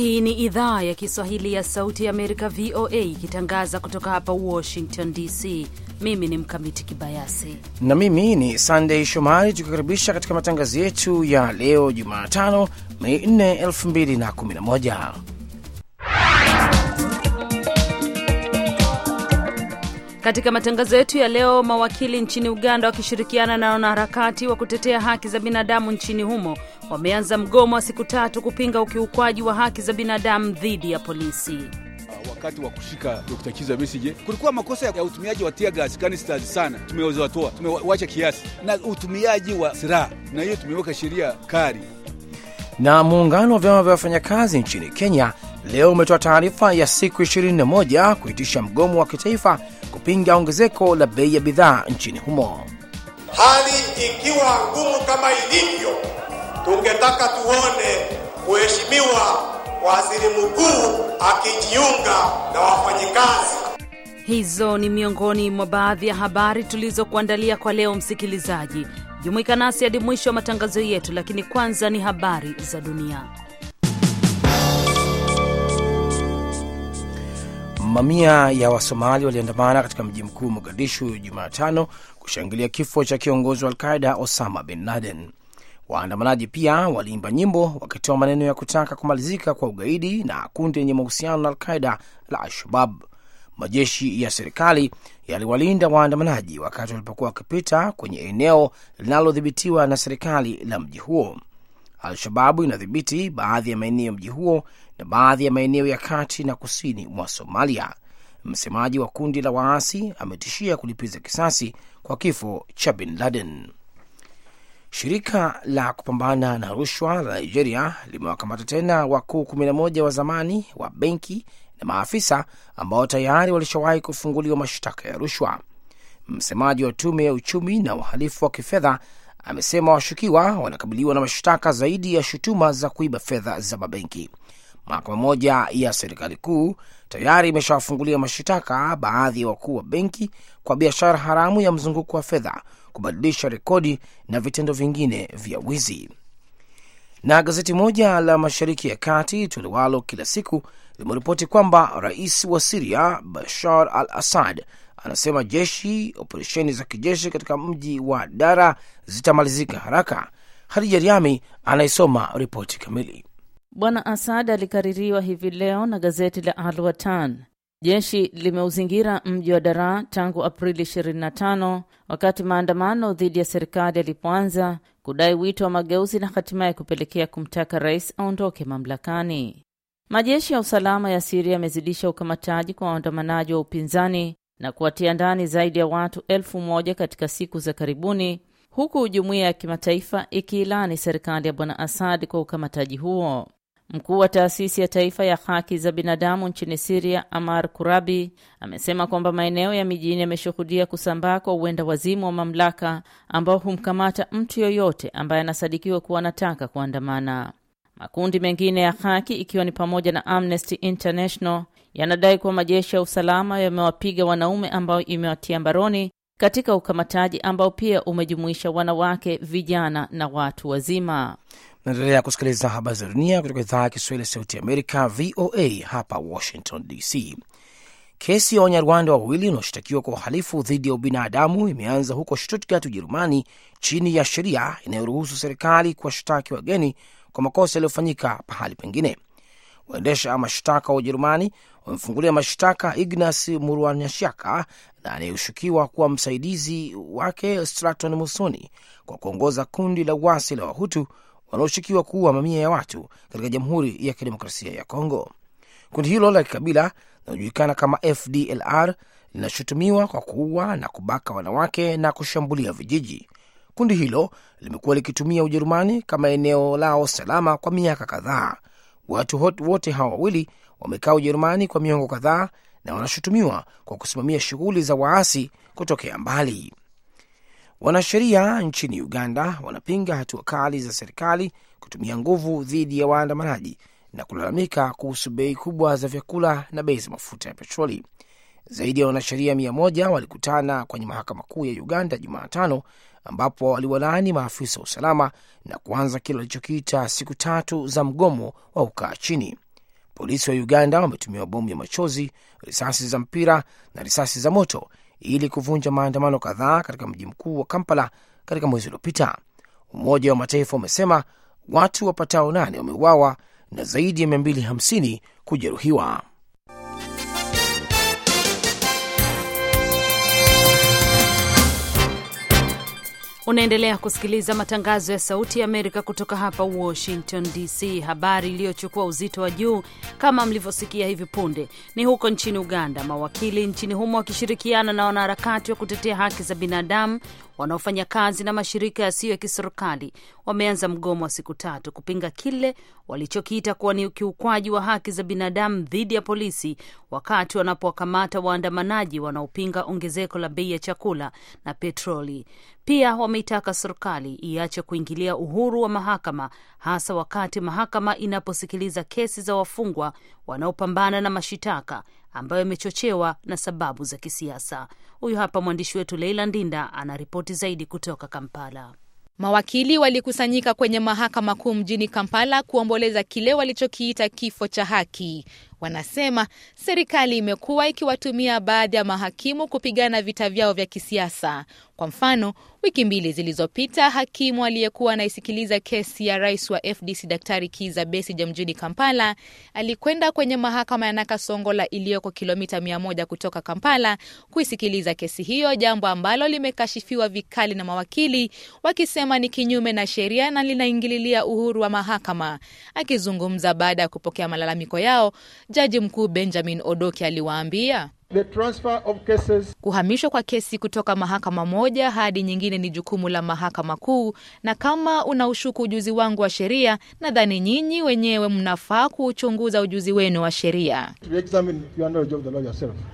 Hii ni idhaa ya Kiswahili ya Sauti ya Amerika, VOA, ikitangaza kutoka hapa Washington DC. Mimi ni Mkamiti Kibayasi na mimi ni Sandey Shomari, tukikaribisha katika matangazo yetu ya leo Jumatano, Mei 4, 2011. Katika matangazo yetu ya leo, mawakili nchini Uganda wakishirikiana na wanaharakati wa kutetea haki za binadamu nchini humo wameanza mgomo wa siku tatu kupinga ukiukwaji wa haki za binadamu dhidi ya polisi. Wakati wa kushika Dr. Kiza Besigye kulikuwa makosa ya utumiaji wa tear gas canisters sana, tumeweza watoa, tumewacha kiasi na utumiaji wa silaha, na hiyo tumeweka sheria kali. Na muungano wa vyama vya wafanyakazi nchini Kenya leo umetoa taarifa ya siku 21 kuitisha mgomo wa kitaifa kupinga ongezeko la bei ya bidhaa nchini humo. Hali ikiwa ngumu kama ilivyo, tungetaka tuone mheshimiwa waziri mkuu akijiunga na wafanyikazi. Hizo ni miongoni mwa baadhi ya habari tulizokuandalia kwa leo. Msikilizaji, jumuika nasi hadi mwisho wa matangazo yetu, lakini kwanza ni habari za dunia. Mamia ya Wasomali waliandamana katika mji mkuu Mogadishu Jumatano kushangilia kifo cha kiongozi wa Alqaida Osama bin Laden. Waandamanaji pia waliimba nyimbo wakitoa maneno ya kutaka kumalizika kwa ugaidi na kundi lenye mahusiano na Alqaida la Al-Shabab. Majeshi ya serikali yaliwalinda waandamanaji wakati walipokuwa wakipita kwenye eneo linalodhibitiwa na serikali la mji huo. Al-Shababu inadhibiti baadhi ya maeneo ya mji huo na baadhi ya maeneo ya kati na kusini mwa Somalia. Msemaji wa kundi la waasi ametishia kulipiza kisasi kwa kifo cha bin Laden. Shirika la kupambana na rushwa la Nigeria limewakamata tena wakuu 11 wa zamani wa benki na maafisa ambao tayari walishawahi kufunguliwa mashtaka ya rushwa. Msemaji wa tume ya uchumi na uhalifu wa kifedha amesema washukiwa wanakabiliwa na mashtaka zaidi ya shutuma za kuiba fedha za mabenki. Mahakama moja ya serikali kuu tayari imeshawafungulia mashtaka baadhi ya wakuu wa benki kwa biashara haramu ya mzunguko wa fedha, kubadilisha rekodi na vitendo vingine vya wizi. Na gazeti moja la Mashariki ya Kati tolewalo kila siku limeripoti kwamba rais wa Siria Bashar al Assad anasema jeshi operesheni za kijeshi katika mji wa Dara zitamalizika haraka. Hadija Riami anayesoma ripoti kamili. Bwana Asad alikaririwa hivi leo na gazeti la Al Watan. Jeshi limeuzingira mji wa Daraa tangu Aprili 25 wakati maandamano dhidi ya serikali yalipoanza kudai wito wa mageuzi na hatimaye kupelekea kumtaka rais aondoke mamlakani. Majeshi ya usalama ya Siria yamezidisha ukamataji kwa waandamanaji wa upinzani na kuwatia ndani zaidi ya watu elfu moja katika siku za karibuni, huku jumuiya ya kimataifa ikiilani serikali ya bwana Asad kwa ukamataji huo. Mkuu wa taasisi ya taifa ya haki za binadamu nchini Siria, Amar Kurabi, amesema kwamba maeneo ya mijini yameshuhudia kusambaa kwa uenda wazimu wa mamlaka ambao humkamata mtu yoyote ambaye anasadikiwa kuwa anataka kuandamana. Makundi mengine ya haki ikiwa ni pamoja na Amnesty International yanadai kuwa majeshi ya usalama yamewapiga wanaume ambao imewatia mbaroni katika ukamataji ambao pia umejumuisha wanawake, vijana na watu wazima. Naendelea kusikiliza habari za dunia kutoka idhaa ya Kiswahili ya Sauti Amerika, VOA hapa Washington DC. Kesi ya Wanyarwanda wawili wanaoshtakiwa kwa uhalifu dhidi ya ubinadamu imeanza huko Stuttgart, Ujerumani, chini ya sheria inayoruhusu serikali kuwashtaki wageni kwa makosa yaliyofanyika pahali pengine. Waendesha mashtaka wa Ujerumani wamefungulia mashtaka Ignas Murwanashaka na anayeshukiwa kuwa msaidizi wake Straton Musoni kwa kuongoza kundi la uasi la Wahutu wanaoshukiwa kuua mamia ya watu katika Jamhuri ya Kidemokrasia ya Kongo. Kundi hilo la kikabila linalojulikana kama FDLR linashutumiwa kwa kuua na kubaka wanawake na kushambulia vijiji. Kundi hilo limekuwa likitumia Ujerumani kama eneo lao salama kwa miaka kadhaa. Watu wote hawa wawili wamekaa Ujerumani kwa miongo kadhaa na wanashutumiwa kwa kusimamia shughuli za waasi kutokea mbali. Wanasheria nchini Uganda wanapinga hatua kali za serikali kutumia nguvu dhidi ya waandamanaji na kulalamika kuhusu bei kubwa za vyakula na bei za mafuta ya petroli. Zaidi ya wanasheria mia moja walikutana kwenye mahakama kuu ya Uganda Jumatano, ambapo waliwalaani maafisa wa usalama na kuanza kile walichokiita siku tatu za mgomo wa ukaa chini. Polisi wa Uganda wametumia bomu ya machozi, risasi za mpira na risasi za moto ili kuvunja maandamano kadhaa katika mji mkuu wa Kampala katika mwezi uliopita. Umoja wa Mataifa umesema watu wapatao nane wameuawa na zaidi ya 250 kujeruhiwa. Unaendelea kusikiliza matangazo ya Sauti ya Amerika kutoka hapa Washington DC. Habari iliyochukua uzito wa juu kama mlivyosikia hivi punde ni huko nchini Uganda, mawakili nchini humo wakishirikiana na wanaharakati wa kutetea haki za binadamu wanaofanya kazi na mashirika yasiyo ya kiserikali wameanza mgomo wa siku tatu kupinga kile walichokiita kuwa ni ukiukwaji wa haki za binadamu dhidi ya polisi wakati wanapowakamata waandamanaji wanaopinga ongezeko la bei ya chakula na petroli. Pia wameitaka serikali iache kuingilia uhuru wa mahakama, hasa wakati mahakama inaposikiliza kesi za wafungwa wanaopambana na mashitaka ambayo yamechochewa na sababu za kisiasa. Huyu hapa mwandishi wetu Leila Ndinda anaripoti zaidi kutoka Kampala. Mawakili walikusanyika kwenye mahakama kuu mjini Kampala kuomboleza kile walichokiita kifo cha haki. Wanasema serikali imekuwa ikiwatumia baadhi ya mahakimu kupigana vita vyao vya kisiasa. Kwa mfano, wiki mbili zilizopita, hakimu aliyekuwa anaisikiliza kesi ya rais wa FDC Daktari Kiza Besigye mjini Kampala alikwenda kwenye mahakama ya Nakasongola iliyoko kilomita mia moja kutoka Kampala kuisikiliza kesi hiyo, jambo ambalo limekashifiwa vikali na mawakili wakisema ni kinyume na sheria na linaingililia uhuru wa mahakama. Akizungumza baada ya kupokea malalamiko yao, Jaji mkuu Benjamin Odoki aliwaambia The transfer of cases... kuhamishwa kwa kesi kutoka mahakama moja hadi nyingine ni jukumu la mahakama kuu, na kama unaushuku ujuzi wangu wa sheria, nadhani nyinyi wenyewe mnafaa kuuchunguza ujuzi wenu wa sheria.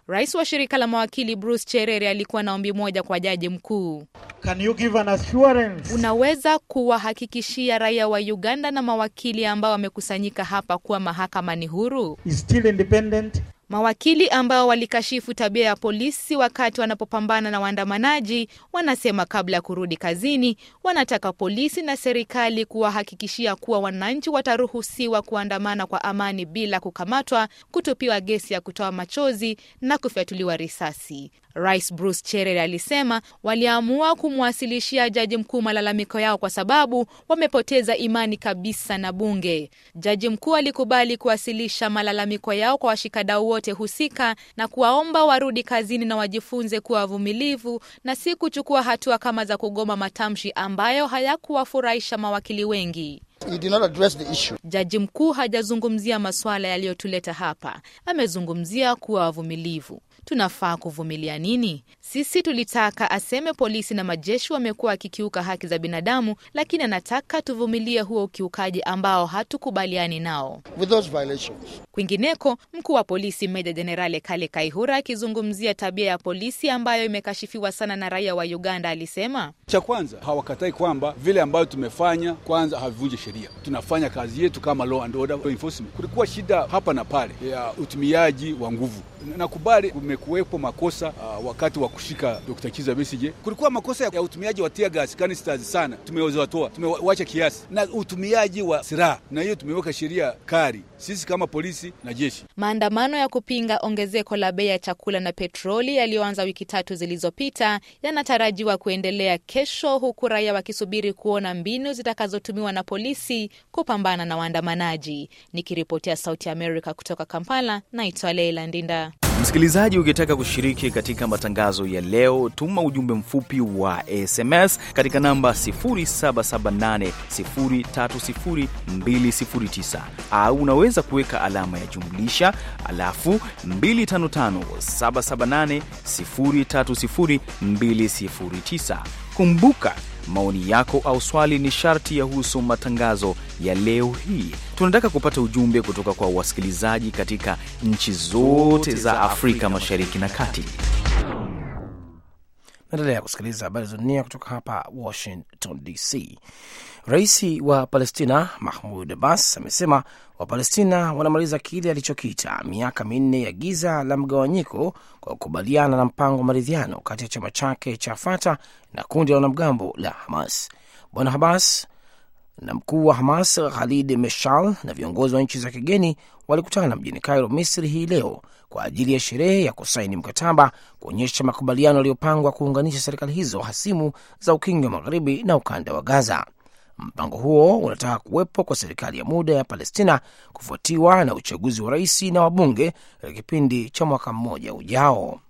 Rais wa shirika la mawakili Bruce Cherere alikuwa na ombi moja kwa jaji mkuu. Can you give an assurance? Unaweza kuwahakikishia raia wa Uganda na mawakili ambao wamekusanyika hapa kuwa mahakama ni huru? Is still independent? Mawakili ambao walikashifu tabia ya polisi wakati wanapopambana na waandamanaji wanasema kabla ya kurudi kazini, wanataka polisi na serikali kuwahakikishia kuwa wananchi wataruhusiwa kuandamana kwa amani bila kukamatwa, kutupiwa gesi ya kutoa machozi na kufyatuliwa risasi. Rais Bruce Cherere alisema waliamua kumwasilishia jaji mkuu malalamiko yao kwa sababu wamepoteza imani kabisa na bunge. Jaji mkuu alikubali kuwasilisha malalamiko yao kwa washikadau wote husika na kuwaomba warudi kazini na wajifunze kuwa wavumilivu na si kuchukua hatua kama za kugoma matamshi ambayo hayakuwafurahisha mawakili wengi. You did not address the issue. Jaji mkuu hajazungumzia masuala yaliyotuleta hapa, amezungumzia kuwa wavumilivu. Tunafaa kuvumilia nini? Sisi tulitaka aseme polisi na majeshi wamekuwa akikiuka haki za binadamu, lakini anataka tuvumilie huo ukiukaji ambao hatukubaliani nao. With those violations. Kwingineko, mkuu wa polisi Meja Jenerali Kale Kaihura akizungumzia tabia ya polisi ambayo imekashifiwa sana na raia wa Uganda alisema, cha kwanza hawakatai kwamba vile ambavyo tumefanya kwanza havivunje sheria. Tunafanya kazi yetu kama law and order enforcement. Kulikuwa shida hapa na pale ya utumiaji wa nguvu. Nakubali kumekuwepo makosa uh, wakati wa kushika Dr. Kiza Besije. Kulikuwa makosa ya utumiaji wa tear gas canisters sana, tumewatoa tumewacha kiasi, na utumiaji wa silaha, na hiyo tumeweka sheria kali sisi kama polisi na jeshi. Maandamano ya kupinga ongezeko la bei ya chakula na petroli yaliyoanza wiki tatu zilizopita yanatarajiwa kuendelea kesho, huku raia wakisubiri kuona mbinu zitakazotumiwa na polisi kupambana na waandamanaji. Nikiripotia Sauti ya Amerika kutoka Kampala, naitwa Leila Ndinda. Msikilizaji, ukitaka kushiriki katika matangazo ya leo, tuma ujumbe mfupi wa SMS katika namba 0778030209 au unaweza kuweka alama ya jumlisha alafu 255778030209. Kumbuka maoni yako au swali ni sharti ya husu matangazo ya leo hii. Tunataka kupata ujumbe kutoka kwa wasikilizaji katika nchi zote za Afrika Mashariki na Kati. Naendelea kusikiliza habari za dunia kutoka hapa Washington DC. Rais wa Palestina Mahmud Abbas amesema Wapalestina wanamaliza kile alichokiita miaka minne ya giza la mgawanyiko kwa kukubaliana na mpango wa maridhiano kati ya chama chake cha Fata na kundi la wanamgambo la Hamas. Bwana Abbas na mkuu wa Hamas Khalid Meshal na viongozi wa nchi za kigeni walikutana mjini Cairo, Misri hii leo kwa ajili ya sherehe ya kusaini mkataba kuonyesha makubaliano yaliyopangwa kuunganisha serikali hizo hasimu za ukingo wa magharibi na ukanda wa Gaza. Mpango huo unataka kuwepo kwa serikali ya muda ya Palestina kufuatiwa na uchaguzi wa rais na wabunge katika kipindi cha mwaka mmoja ujao.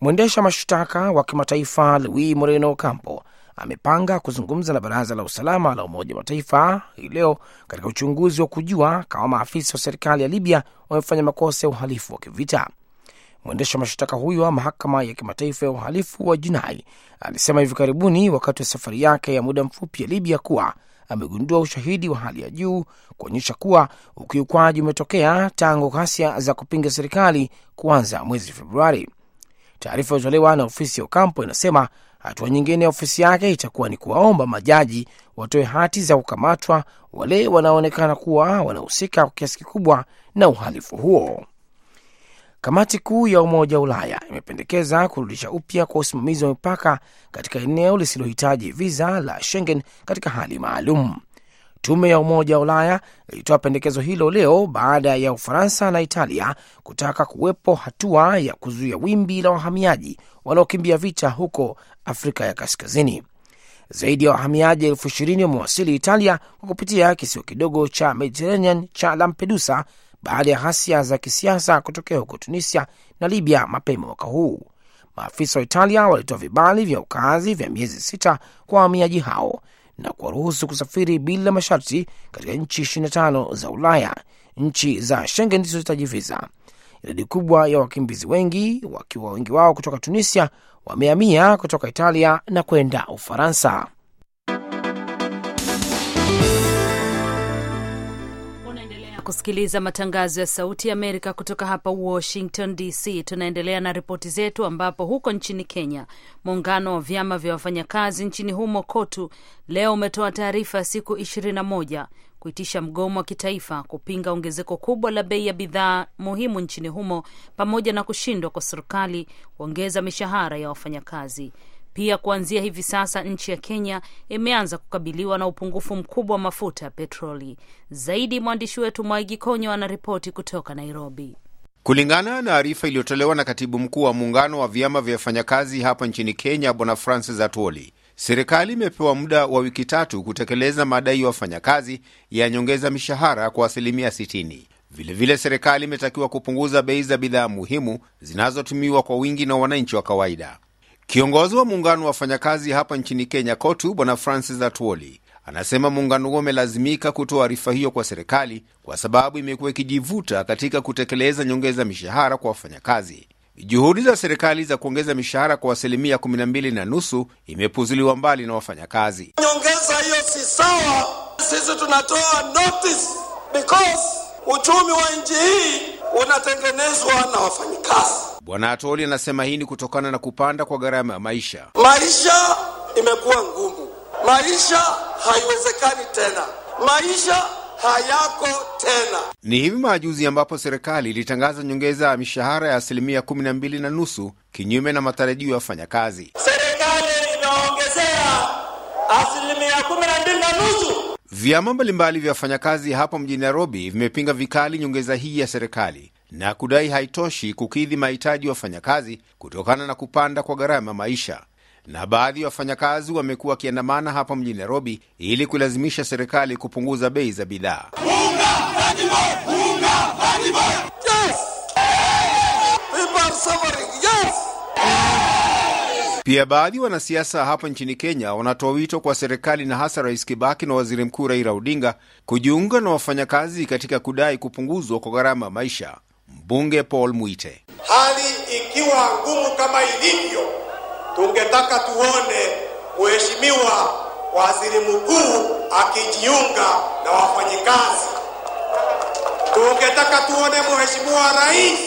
Mwendesha mashtaka wa kimataifa Luis Moreno Ocampo amepanga kuzungumza na baraza la usalama la Umoja wa Mataifa hii leo katika uchunguzi wa kujua kama maafisa wa serikali ya Libya wamefanya makosa ya uhalifu wa kivita. Mwendesha mashtaka huyo wa mahakama ya kimataifa ya uhalifu wa jinai alisema hivi karibuni wakati wa safari yake ya muda mfupi ya Libya kuwa amegundua ushahidi wa hali ya juu kuonyesha kuwa ukiukwaji umetokea tangu ghasia za kupinga serikali kuanza mwezi Februari. Taarifa iliyotolewa na ofisi ya ukampo inasema hatua nyingine ya ofisi yake itakuwa ni kuwaomba majaji watoe hati za kukamatwa wale wanaoonekana kuwa wanahusika kwa kiasi kikubwa na uhalifu huo. Kamati kuu ya Umoja wa Ulaya imependekeza kurudisha upya kwa usimamizi wa mipaka katika eneo lisilohitaji viza la Schengen katika hali maalum. Tume ya Umoja wa Ulaya ilitoa pendekezo hilo leo baada ya Ufaransa na Italia kutaka kuwepo hatua ya kuzuia wimbi la wahamiaji wanaokimbia vita huko Afrika ya Kaskazini. Zaidi ya wahamiaji elfu ishirini wamewasili Italia kwa kupitia kisiwa kidogo cha Mediterranean cha Lampedusa baada ya ghasia za kisiasa kutokea huko Tunisia na Libya mapema mwaka huu. Maafisa wa Italia walitoa vibali vya ukaazi vya miezi sita kwa wahamiaji hao na kuwaruhusu kusafiri bila masharti katika nchi 25 za Ulaya. Nchi za Schengen zisizohitaji viza. Idadi kubwa ya wakimbizi wengi, wakiwa wengi wao kutoka Tunisia, wamehamia kutoka Italia na kwenda Ufaransa. Kusikiliza matangazo ya Sauti ya Amerika kutoka hapa Washington DC. Tunaendelea na ripoti zetu, ambapo huko nchini Kenya, muungano wa vyama vya wafanyakazi nchini humo KOTU leo umetoa taarifa ya siku 21 kuitisha mgomo wa kitaifa kupinga ongezeko kubwa la bei ya bidhaa muhimu nchini humo pamoja na kushindwa kwa serikali kuongeza mishahara ya wafanyakazi. Pia kuanzia hivi sasa nchi ya Kenya imeanza kukabiliwa na upungufu mkubwa wa mafuta ya petroli. Zaidi mwandishi wetu Mwaigi Konyo anaripoti kutoka Nairobi. Kulingana na arifa iliyotolewa na katibu mkuu wa muungano wa vyama vya wafanyakazi hapa nchini Kenya, Bwana Francis Atwoli, serikali imepewa muda wa wiki tatu kutekeleza madai ya wafanyakazi ya nyongeza mishahara kwa asilimia 60. Vilevile serikali imetakiwa kupunguza bei za bidhaa muhimu zinazotumiwa kwa wingi na wananchi wa kawaida. Kiongozi wa muungano wa wafanyakazi hapa nchini Kenya, KOTU, Bwana Francis Atwoli anasema muungano huo umelazimika kutoa arifa hiyo kwa serikali kwa sababu imekuwa ikijivuta katika kutekeleza nyongeza mishahara kwa wafanyakazi. Juhudi za serikali za kuongeza mishahara kwa asilimia 12 na nusu imepuzuliwa mbali na wafanyakazi. Nyongeza hiyo si sawa, sisi tunatoa notice because uchumi wa nchi hii unatengenezwa na wafanyakazi. Bwana Atoli anasema hii ni kutokana na kupanda kwa gharama ya maisha. Maisha imekuwa ngumu, maisha haiwezekani tena, maisha hayako tena. Ni hivi majuzi ambapo serikali ilitangaza nyongeza ya mishahara ya asilimia 12 na nusu kinyume na matarajio ya wafanyakazi. Serikali imeongezea asilimia kumi na mbili na nusu. Vyama mbalimbali vya wafanyakazi hapo mjini Nairobi vimepinga vikali nyongeza hii ya serikali na kudai haitoshi kukidhi mahitaji ya wafanyakazi kutokana na kupanda kwa gharama maisha. Na baadhi ya wafanyakazi wamekuwa wakiandamana hapa mjini Nairobi ili kuilazimisha serikali kupunguza bei za bidhaa. Pia baadhi wanasiasa hapa nchini Kenya wanatoa wito kwa serikali na hasa Rais Kibaki na Waziri Mkuu Raila Odinga kujiunga na wafanyakazi katika kudai kupunguzwa kwa gharama ya maisha. Mbunge Paul Mwite: hali ikiwa ngumu kama ilivyo, tungetaka tuone mheshimiwa waziri mkuu akijiunga na wafanyikazi. Tungetaka tuone mheshimiwa rais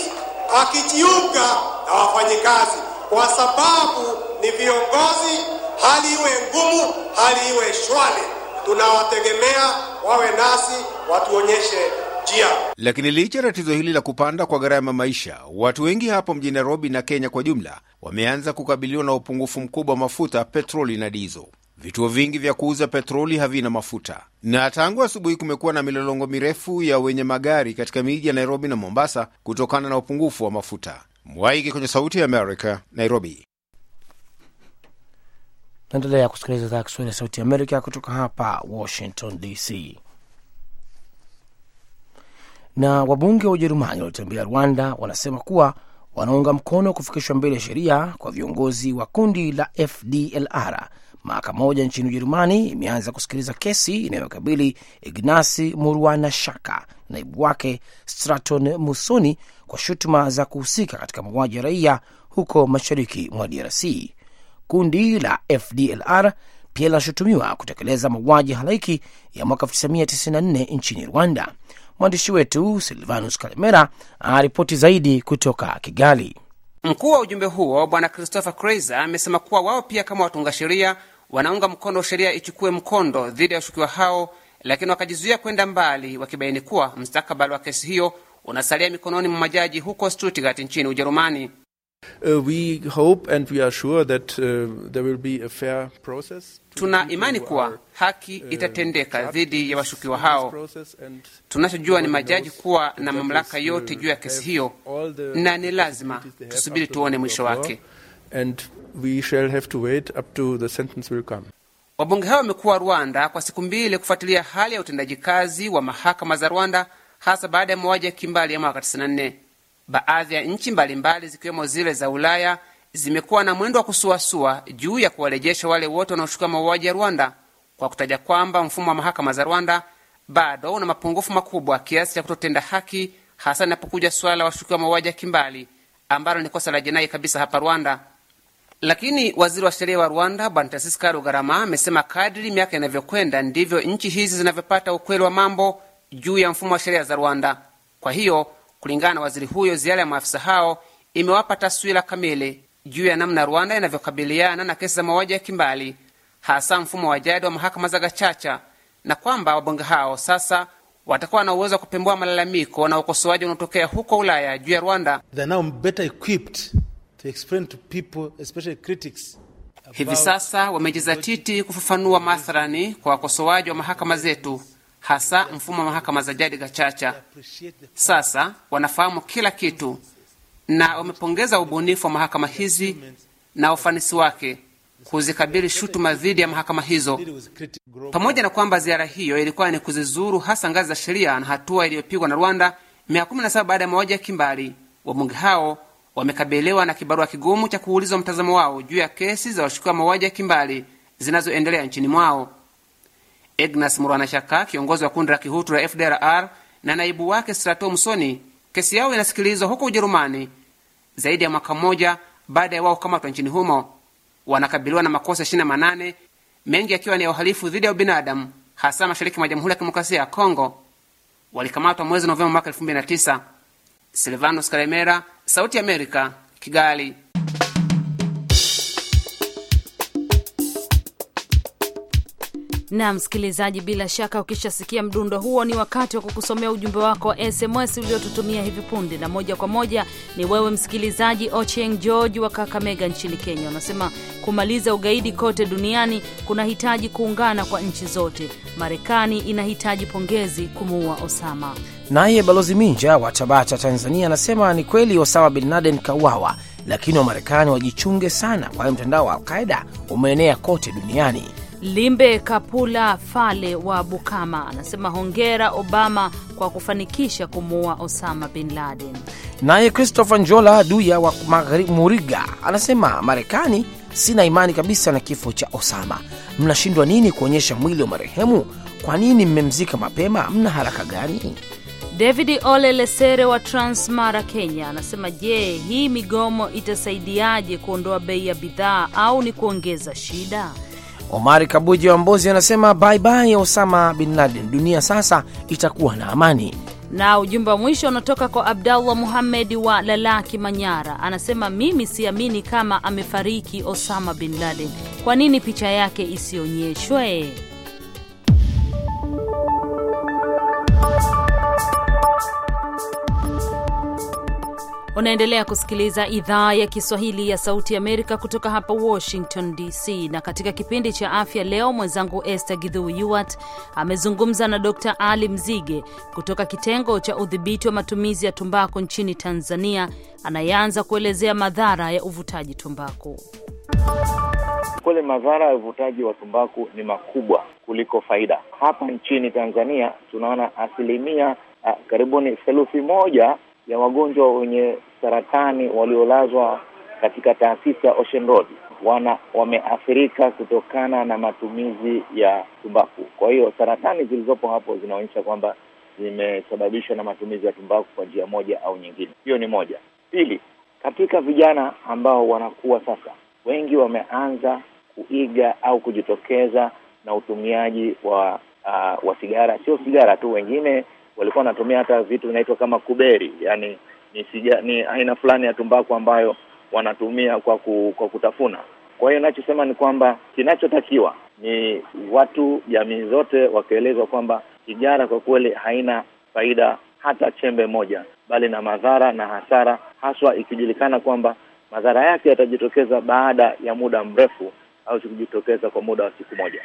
akijiunga na wafanyikazi, kwa sababu ni viongozi. Hali iwe ngumu, hali iwe shwale tunawategemea wawe nasi, watuonyeshe njia. Lakini licha ya tatizo hili la kupanda kwa gharama maisha, watu wengi hapo mjini Nairobi na Kenya kwa jumla wameanza kukabiliwa na upungufu mkubwa wa mafuta, petroli na dizo. Vituo vingi vya kuuza petroli havina mafuta, na tangu asubuhi kumekuwa na milolongo mirefu ya wenye magari katika miji ya Nairobi na Mombasa kutokana na upungufu wa mafuta. Mwaiki kwenye Sauti ya Amerika, Nairobi. Naendelea kusikiliza idhaa ya Kiswahili ya Sauti ya Amerika kutoka hapa Washington DC. Na wabunge wa Ujerumani waliotembelea Rwanda wanasema kuwa wanaunga mkono kufikishwa mbele ya sheria kwa viongozi wa kundi la FDLR. Mahakama moja nchini Ujerumani imeanza kusikiliza kesi inayokabili Ignasi Murwanashaka, naibu wake Straton Musoni, kwa shutuma za kuhusika katika mauaji ya raia huko mashariki mwa DRC. Kundi la FDLR pia linashutumiwa kutekeleza mauaji halaiki ya mwaka 1994 nchini Rwanda. Mwandishi wetu Silvanus Kalemera aripoti zaidi kutoka Kigali. Mkuu wa ujumbe huo Bwana Christopher Kreiser amesema kuwa wao pia kama watunga sheria wanaunga mkono sheria ichukue mkondo dhidi ya washukiwa hao, lakini wakajizuia kwenda mbali, wakibaini kuwa mstakabali wa kesi hiyo unasalia mikononi mwa majaji huko Stuttgart nchini Ujerumani. Uh, we hope and we are sure that uh, there will be a fair process. Tuna imani kuwa haki itatendeka dhidi ya washukiwa hao. Tunachojua ni majaji kuwa na mamlaka yote juu ya kesi hiyo, na ni lazima tusubiri tuone mwisho wake. And we shall have to wait up to the sentence will come. Wabunge hao wamekuwa Rwanda kwa siku mbili kufuatilia hali ya utendaji kazi wa mahakama za Rwanda, hasa baada ya mauaji ya kimbali ya mwaka 94. Baadhi ya nchi mbalimbali zikiwemo zile za Ulaya zimekuwa na mwendo wa kusuasua juu ya kuwarejesha wale wote wanaoshukiwa mauaji ya Rwanda kwa kutaja kwamba mfumo wa mahakama za Rwanda bado una mapungufu makubwa kiasi cha kutotenda haki, hasa linapokuja swala la washukiwa mauaji ya kimbali ambalo ni kosa la jinai kabisa hapa Rwanda. Lakini waziri wa sheria wa Rwanda Bwana Taasisi Karugarama amesema kadri miaka inavyokwenda ndivyo nchi hizi zinavyopata ukweli wa mambo juu ya mfumo wa sheria za Rwanda. Kwa hiyo kulingana na waziri huyo, ziara ya maafisa hao imewapa taswira kamili juu ya namna Rwanda inavyokabiliana na kesi za mauaji ya kimbali, hasa mfumo wa jadi wa mahakama za gachacha, na kwamba wabunge hao sasa watakuwa na uwezo wa kupembua malalamiko na ukosoaji unaotokea huko Ulaya juu ya Rwanda. Hivi sasa wamejizatiti kufafanua mathalani kwa wakosoaji wa mahakama zetu hasa mfumo wa mahakama za jadi gachacha. Sasa wanafahamu kila kitu na wamepongeza ubunifu wa mahakama hizi na ufanisi wake kuzikabili shutuma dhidi ya mahakama hizo, pamoja na kwamba ziara hiyo ilikuwa ni kuzizuru hasa ngazi za sheria na hatua iliyopigwa na Rwanda miaka kumi na saba baada ya mauaji ya kimbali. Wabunge hao wamekabiliwa na kibarua kigumu cha kuulizwa mtazamo wao juu ya kesi za washukiwa mauaji ya kimbali zinazoendelea nchini mwao. Ignas Murwanashyaka, kiongozi wa kundi la kihutu la FDLR na naibu wake Strato Musoni, kesi yao inasikilizwa huko Ujerumani zaidi ya mwaka mmoja baada ya wao kukamatwa nchini humo. Wanakabiliwa na makosa 28 mengi yakiwa ni ya uhalifu dhidi ya ubinadamu, hasa mashariki mwa Jamhuri ya Kidemokrasia ya Kongo. Walikamatwa mwezi Novemba mwaka 2009. Silvanos Karemera, Sauti ya Amerika, Kigali. Na msikilizaji, bila shaka ukishasikia mdundo huo, ni wakati wa kukusomea ujumbe wako wa SMS uliotutumia hivi punde, na moja kwa moja ni wewe msikilizaji Ochieng George wa Kakamega nchini Kenya. Unasema kumaliza ugaidi kote duniani kunahitaji kuungana kwa nchi zote. Marekani inahitaji pongezi kumuua Osama. Naye Balozi Minja wa Tabata, Tanzania, anasema ni kweli Osama bin Laden kauawa, lakini Wamarekani wajichunge sana, kwani mtandao wa Alqaida umeenea kote duniani. Limbe Kapula Fale wa Bukama anasema hongera Obama kwa kufanikisha kumuua Osama bin Laden. Naye Christopher Njola Duya wa Muriga anasema Marekani, sina imani kabisa na kifo cha Osama. Mnashindwa nini kuonyesha mwili wa marehemu? Kwa nini mmemzika mapema? Mna haraka gani? David Ole Lesere wa Transmara, Kenya anasema je, hii migomo itasaidiaje kuondoa bei ya bidhaa au ni kuongeza shida? Omari Kabuji wa Mbozi anasema bye baibai Osama bin Laden, dunia sasa itakuwa na amani. Na ujumbe wa mwisho unatoka kwa Abdallah Muhamed wa Lalaki, Manyara, anasema mimi siamini kama amefariki Osama bin Laden. Kwa nini picha yake isionyeshwe? Unaendelea kusikiliza idhaa ya Kiswahili ya Sauti ya Amerika kutoka hapa Washington DC, na katika kipindi cha afya leo, mwenzangu Esther Gidhu Yuwat amezungumza na Dr Ali Mzige kutoka kitengo cha udhibiti wa matumizi ya tumbaku nchini Tanzania, anayeanza kuelezea madhara ya uvutaji tumbaku. Kweli madhara ya uvutaji wa tumbaku ni makubwa kuliko faida. Hapa nchini Tanzania tunaona asilimia uh, karibuni theluthi moja ya wagonjwa wenye saratani waliolazwa katika taasisi ya Ocean Road wana wameathirika kutokana na matumizi ya tumbaku. Kwa hiyo saratani zilizopo hapo zinaonyesha kwamba zimesababishwa na matumizi ya tumbaku kwa njia moja au nyingine. Hiyo ni moja. Pili, katika vijana ambao wanakuwa sasa, wengi wameanza kuiga au kujitokeza na utumiaji wa uh, wa sigara. Sio sigara tu, wengine walikuwa wanatumia hata vitu vinaitwa kama kuberi, yani ni sija, ni aina fulani ya tumbaku ambayo wanatumia kwa ku, kwa kutafuna. Kwa hiyo ninachosema ni kwamba kinachotakiwa ni watu, jamii zote wakielezwa kwamba sigara kwa kweli haina faida hata chembe moja, bali na madhara na hasara, haswa ikijulikana kwamba madhara yake yatajitokeza baada ya muda mrefu au sikujitokeza kwa muda wa siku moja.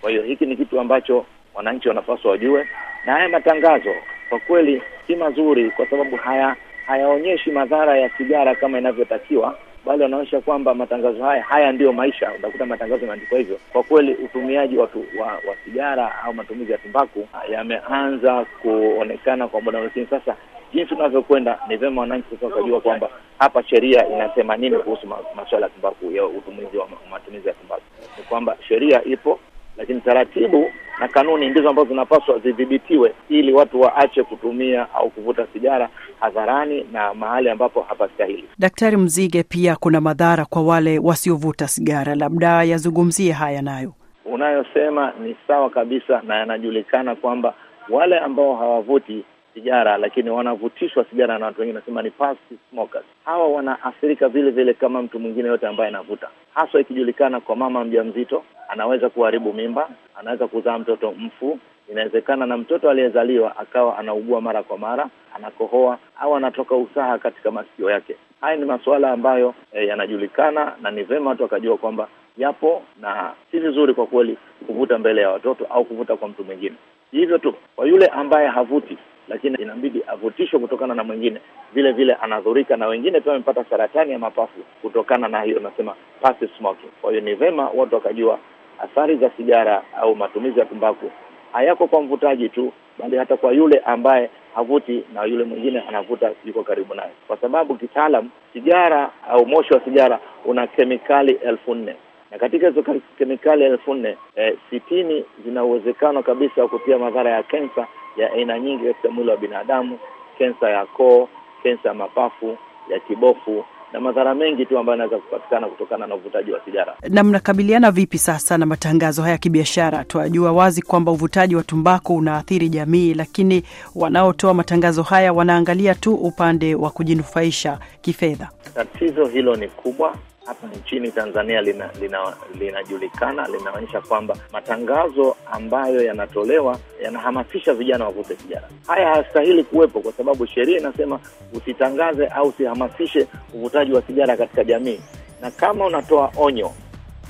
Kwa hiyo hiki ni kitu ambacho wananchi wanapaswa wajue, na haya matangazo kwa kweli si mazuri, kwa sababu haya hayaonyeshi madhara ya sigara kama inavyotakiwa, bali wanaonyesha kwamba matangazo haya haya ndiyo maisha. Utakuta matangazo yameandikwa hivyo. Kwa kweli utumiaji watu wa, wa sigara au matumizi ya tumbaku yameanza kuonekana kwa muda mrefu. Sasa jinsi tunavyokwenda, ni vyema wananchi sasa wakajua kwamba hapa sheria inasema nini kuhusu masuala ya tumbaku, ya utumizi wa matumizi ya tumbaku. Ni kwamba sheria ipo lakini taratibu na kanuni ndizo ambazo zinapaswa zidhibitiwe ili watu waache kutumia au kuvuta sigara hadharani na mahali ambapo hapastahili. Daktari Mzige, pia kuna madhara kwa wale wasiovuta sigara, labda yazungumzie haya nayo. Unayosema ni sawa kabisa na yanajulikana kwamba wale ambao hawavuti sigara lakini wanavutishwa sigara na watu wengine, nasema ni passive smokers, hawa wanaathirika vile vile kama mtu mwingine yote ambaye anavuta, haswa ikijulikana kwa mama mjamzito, anaweza kuharibu mimba, anaweza kuzaa mtoto mfu. Inawezekana na mtoto aliyezaliwa akawa anaugua mara kwa mara, anakohoa au anatoka usaha katika masikio yake. Haya ni masuala ambayo e, yanajulikana na ni vema watu wakajua kwamba yapo na si vizuri kwa kweli kuvuta mbele ya watoto au kuvuta kwa mtu mwingine. Hivyo tu kwa yule ambaye havuti lakini inabidi avutishwe kutokana na mwingine, vile vile anadhurika, na wengine pia wamepata saratani ya mapafu kutokana na hiyo, nasema passive smoking. Kwa hiyo ni vema watu wakajua athari za sigara au matumizi ya tumbaku. Hayako kwa mvutaji tu, bali hata kwa yule ambaye havuti na yule mwingine anavuta yuko karibu naye, kwa sababu kitaalam sigara au moshi wa sigara una kemikali elfu nne. Na katika hizo kemikali elfu nne eh, sitini zina uwezekano kabisa wa kutia madhara ya kensa ya aina nyingi katika mwili wa binadamu, kensa ya koo, kensa ya mapafu, ya kibofu na madhara mengi tu ambayo yanaweza kupatikana kutokana na uvutaji wa sigara. Na mnakabiliana vipi sasa na matangazo haya ya kibiashara? Tunajua wazi kwamba uvutaji wa tumbaku unaathiri jamii, lakini wanaotoa matangazo haya wanaangalia tu upande wa kujinufaisha kifedha. Tatizo hilo ni kubwa hapa nchini Tanzania lina, lina, linajulikana linaonyesha kwamba matangazo ambayo yanatolewa yanahamasisha vijana wavute sigara. Haya hayastahili kuwepo, kwa sababu sheria inasema usitangaze au usihamasishe uvutaji wa sigara katika jamii, na kama unatoa onyo,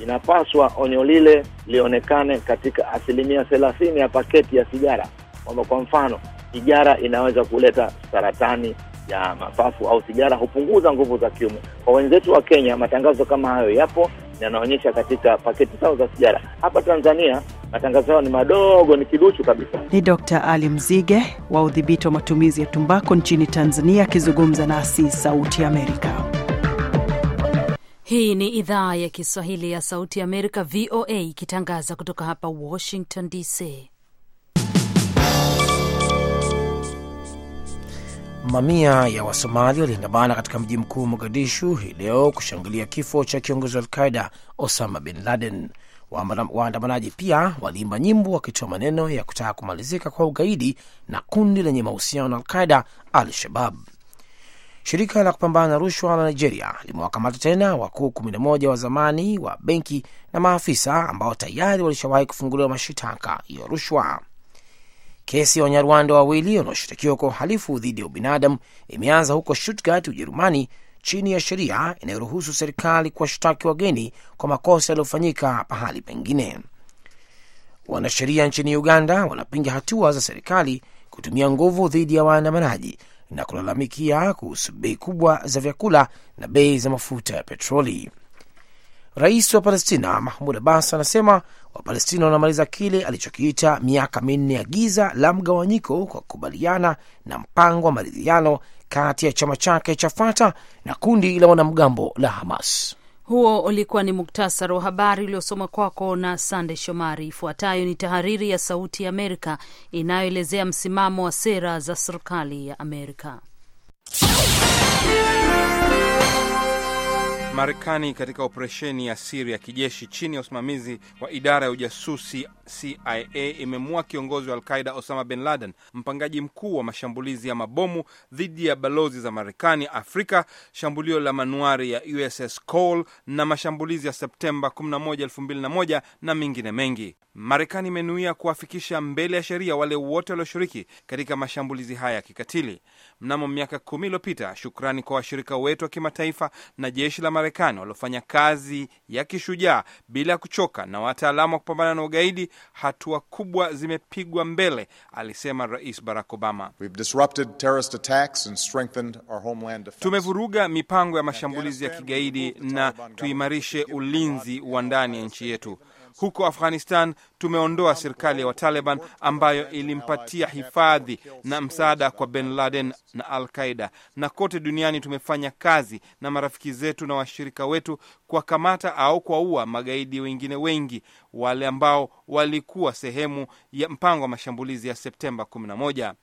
inapaswa onyo lile lionekane katika asilimia thelathini ya paketi ya sigara, kwamba kwa mfano sigara inaweza kuleta saratani ya mapafu au sigara hupunguza nguvu za kiume. Kwa wenzetu wa Kenya, matangazo kama hayo yapo yanaonyesha katika paketi zao za sigara. Hapa Tanzania matangazo yao ni madogo, ni kiduchu kabisa. Ni Dr. Ali Mzige wa udhibiti wa matumizi ya tumbako nchini Tanzania akizungumza nasi Sauti Amerika. Hii ni idhaa ya Kiswahili ya Sauti Amerika, VOA, ikitangaza kutoka hapa Washington DC. Mamia ya Wasomali waliandamana katika mji mkuu Mogadishu hii leo kushangilia kifo cha kiongozi wa Alqaida Osama bin Laden. Waandamanaji pia waliimba nyimbo wakitoa maneno ya kutaka kumalizika kwa ugaidi na kundi lenye mahusiano na Alqaida, Al Shabab. Shirika la kupambana na rushwa la Nigeria limewakamata tena wakuu kumi na moja wa zamani wa benki na maafisa ambao tayari walishawahi kufunguliwa mashitaka ya rushwa. Kesi ya Wanyarwanda wawili wanaoshitakiwa kwa uhalifu dhidi ya ubinadamu imeanza huko Stuttgart, Ujerumani, chini ya sheria inayoruhusu serikali kuwashtaki wageni kwa makosa yaliyofanyika pahali pengine. Wanasheria nchini Uganda wanapinga hatua za serikali kutumia nguvu dhidi ya waandamanaji na kulalamikia kuhusu bei kubwa za vyakula na bei za mafuta ya petroli. Rais wa Palestina Mahmud Abbas anasema Wapalestina wanamaliza kile alichokiita miaka minne ya giza la mgawanyiko kwa kukubaliana na mpango wa maridhiano kati ya chama chake cha Fata na kundi la wanamgambo la Hamas. Huo ulikuwa ni muktasari wa habari uliosoma kwako na Sande Shomari. Ifuatayo ni tahariri ya Sauti ya Amerika inayoelezea msimamo wa sera za serikali ya Amerika. Marekani katika operesheni ya siri ya kijeshi chini ya usimamizi wa idara ya ujasusi CIA imemua kiongozi wa Alqaida Osama bin Laden, mpangaji mkuu wa mashambulizi ya mabomu dhidi ya balozi za Marekani Afrika, shambulio la manuari ya USS Cole na mashambulizi ya Septemba 11, 2001 na mengine mengi. Marekani imenuia kuwafikisha mbele ya sheria wale wote walioshiriki katika mashambulizi haya ya kikatili. Mnamo miaka kumi iliyopita, shukrani kwa washirika wetu wa kimataifa na jeshi la Marekani waliofanya kazi ya kishujaa bila ya kuchoka na wataalamu wa kupambana na ugaidi, hatua kubwa zimepigwa mbele, alisema Rais Barack Obama. Tumevuruga mipango ya mashambulizi ya kigaidi na tuimarishe ulinzi wa ndani ya nchi yetu. Huko Afghanistan tumeondoa serikali ya Wataliban ambayo ilimpatia hifadhi na msaada kwa Bin Laden na Al Qaida, na kote duniani tumefanya kazi na marafiki zetu na washirika wetu kuwakamata au kuwaua magaidi wengine wengi, wale ambao walikuwa sehemu ya mpango wa mashambulizi ya Septemba 11.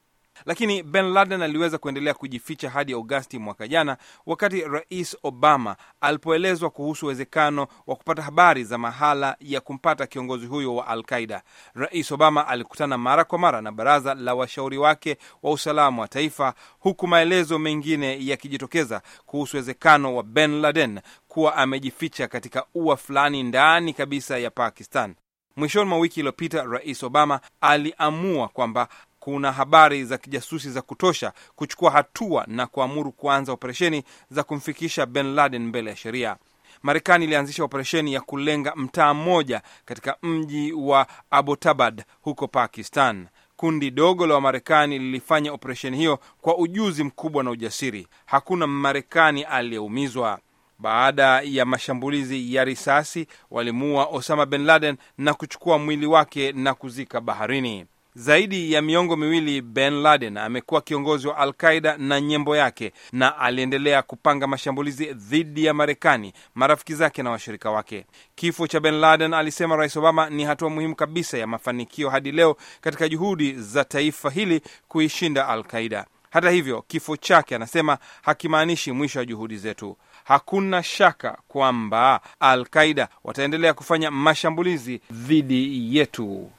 Lakini Ben Laden aliweza kuendelea kujificha hadi Agosti mwaka jana, wakati Rais Obama alipoelezwa kuhusu uwezekano wa kupata habari za mahala ya kumpata kiongozi huyo wa Al Qaida. Rais Obama alikutana mara kwa mara na baraza la washauri wake wa usalama wa taifa, huku maelezo mengine yakijitokeza kuhusu uwezekano wa Ben Laden kuwa amejificha katika ua fulani ndani kabisa ya Pakistan. Mwishoni mwa wiki iliyopita, Rais Obama aliamua kwamba kuna habari za kijasusi za kutosha kuchukua hatua na kuamuru kuanza operesheni za kumfikisha Bin Laden mbele ya sheria. Marekani ilianzisha operesheni ya kulenga mtaa mmoja katika mji wa Abbottabad huko Pakistan. Kundi dogo la Wamarekani lilifanya operesheni hiyo kwa ujuzi mkubwa na ujasiri. Hakuna marekani aliyeumizwa. Baada ya mashambulizi ya risasi, walimuua Osama bin Laden na kuchukua mwili wake na kuzika baharini. Zaidi ya miongo miwili Ben Laden amekuwa kiongozi wa Al Qaida na nyembo yake, na aliendelea kupanga mashambulizi dhidi ya Marekani, marafiki zake na washirika wake. Kifo cha Ben Laden, alisema Rais Obama, ni hatua muhimu kabisa ya mafanikio hadi leo katika juhudi za taifa hili kuishinda Al Qaida. Hata hivyo, kifo chake, anasema, hakimaanishi mwisho wa juhudi zetu. Hakuna shaka kwamba Al Qaida wataendelea kufanya mashambulizi dhidi yetu.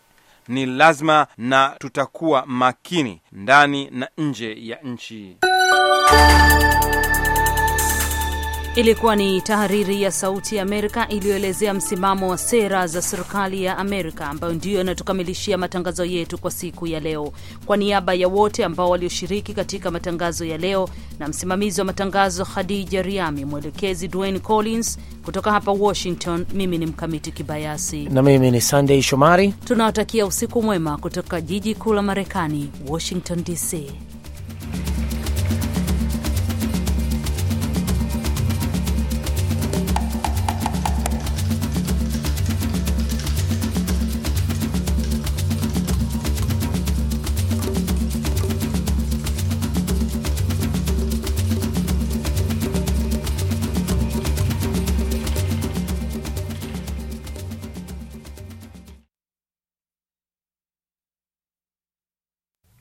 Ni lazima na tutakuwa makini ndani na nje ya nchi. Ilikuwa ni tahariri ya Sauti ya Amerika iliyoelezea msimamo wa sera za serikali ya Amerika, ambayo ndiyo inatukamilishia matangazo yetu kwa siku ya leo. Kwa niaba ya wote ambao walioshiriki katika matangazo ya leo na msimamizi wa matangazo Khadija Riami, mwelekezi Dwayne Collins, kutoka hapa Washington, mimi ni Mkamiti Kibayasi na mimi ni sandey Shomari. Tunawatakia usiku mwema kutoka jiji kuu la Marekani, Washington DC.